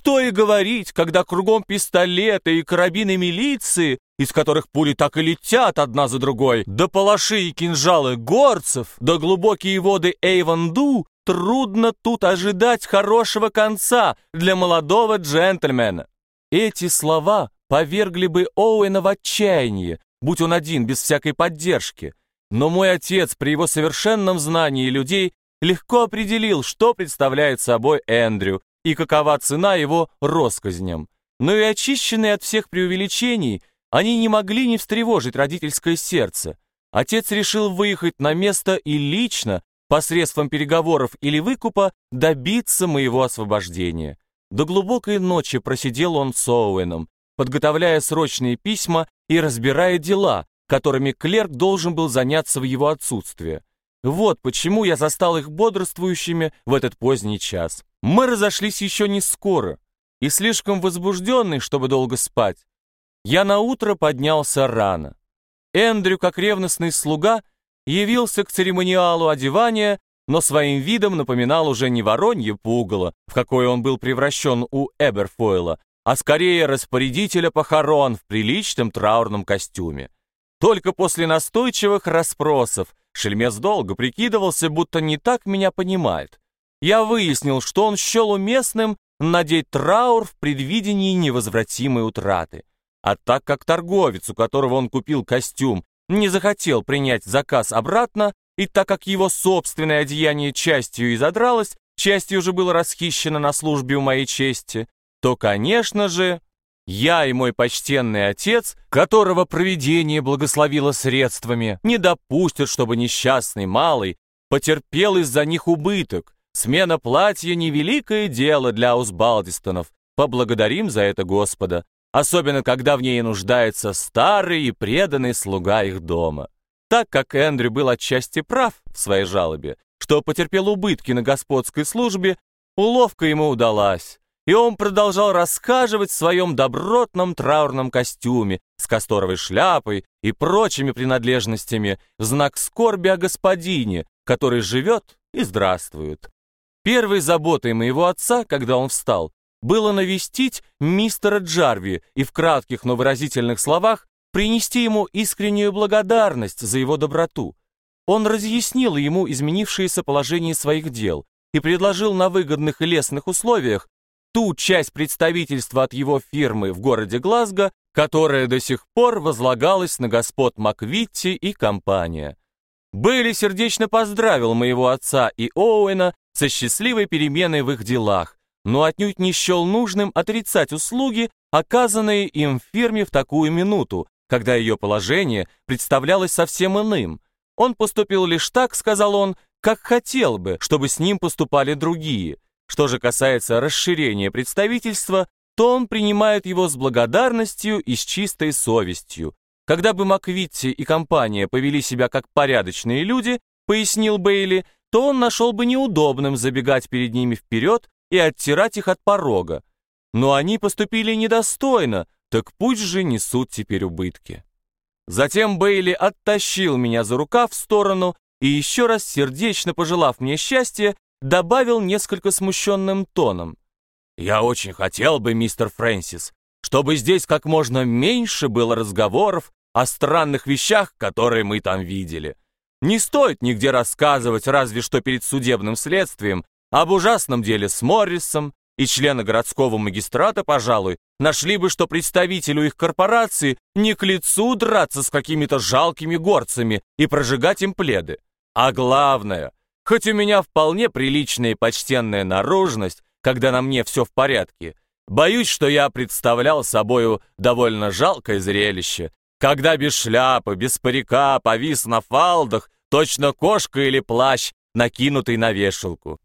Что и говорить, когда кругом пистолеты и карабины милиции, из которых пули так и летят одна за другой, да палаши и кинжалы горцев, да глубокие воды Эйванду, трудно тут ожидать хорошего конца для молодого джентльмена. Эти слова повергли бы Оуэна в отчаяние, будь он один, без всякой поддержки. Но мой отец при его совершенном знании людей легко определил, что представляет собой Эндрю и какова цена его россказням. Но и очищенные от всех преувеличений, они не могли не встревожить родительское сердце. Отец решил выехать на место и лично, посредством переговоров или выкупа, добиться моего освобождения. До глубокой ночи просидел он с Оуэном, подготовляя срочные письма и разбирая дела, которыми клерк должен был заняться в его отсутствие. Вот почему я застал их бодрствующими в этот поздний час. Мы разошлись еще не скоро, и слишком возбужденный, чтобы долго спать. Я наутро поднялся рано. Эндрю, как ревностный слуга, явился к церемониалу одевания, но своим видом напоминал уже не воронье пугало, в какое он был превращен у Эберфойла, а скорее распорядителя похорон в приличном траурном костюме. Только после настойчивых расспросов Шельмец долго прикидывался, будто не так меня понимает. Я выяснил, что он счел уместным надеть траур в предвидении невозвратимой утраты. А так как торговец, у которого он купил костюм, не захотел принять заказ обратно, и так как его собственное одеяние частью изодралось, частью же было расхищено на службе у моей чести, то, конечно же, я и мой почтенный отец, которого провидение благословило средствами, не допустят, чтобы несчастный малый потерпел из-за них убыток. Смена платья — невеликое дело для Узбалдистонов. Поблагодарим за это Господа, особенно когда в ней нуждается старый и преданный слуга их дома. Так как Эндрю был отчасти прав в своей жалобе, что потерпел убытки на господской службе, уловка ему удалась и он продолжал рассказывать в своем добротном траурном костюме с касторовой шляпой и прочими принадлежностями в знак скорби о господине, который живет и здравствует. Первой заботой моего отца, когда он встал, было навестить мистера Джарви и в кратких, но выразительных словах принести ему искреннюю благодарность за его доброту. Он разъяснил ему изменившееся положение своих дел и предложил на выгодных и лестных условиях ту часть представительства от его фирмы в городе Глазго, которая до сих пор возлагалась на господ Маквитти и компания. Бейли сердечно поздравил моего отца и Оуэна со счастливой переменой в их делах, но отнюдь не счел нужным отрицать услуги, оказанные им в фирме в такую минуту, когда ее положение представлялось совсем иным. Он поступил лишь так, сказал он, как хотел бы, чтобы с ним поступали другие – что же касается расширения представительства, то он принимает его с благодарностью и с чистой совестью. Когда бы Маквитти и компания повели себя как порядочные люди, пояснил Бейли, то он нашел бы неудобным забегать перед ними вперед и оттирать их от порога. Но они поступили недостойно, так пусть же несут теперь убытки. Затем Бейли оттащил меня за рукав в сторону и еще раз сердечно пожелав мне счастья, добавил несколько смущенным тоном. «Я очень хотел бы, мистер Фрэнсис, чтобы здесь как можно меньше было разговоров о странных вещах, которые мы там видели. Не стоит нигде рассказывать, разве что перед судебным следствием, об ужасном деле с Моррисом, и члены городского магистрата, пожалуй, нашли бы, что представителю их корпорации не к лицу драться с какими-то жалкими горцами и прожигать им пледы. А главное, Хоть у меня вполне приличная и почтенная наружность, когда на мне все в порядке, боюсь, что я представлял собою довольно жалкое зрелище, когда без шляпы, без парика повис на фалдах, точно кошка или плащ, накинутый на вешалку.